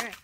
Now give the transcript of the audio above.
sure.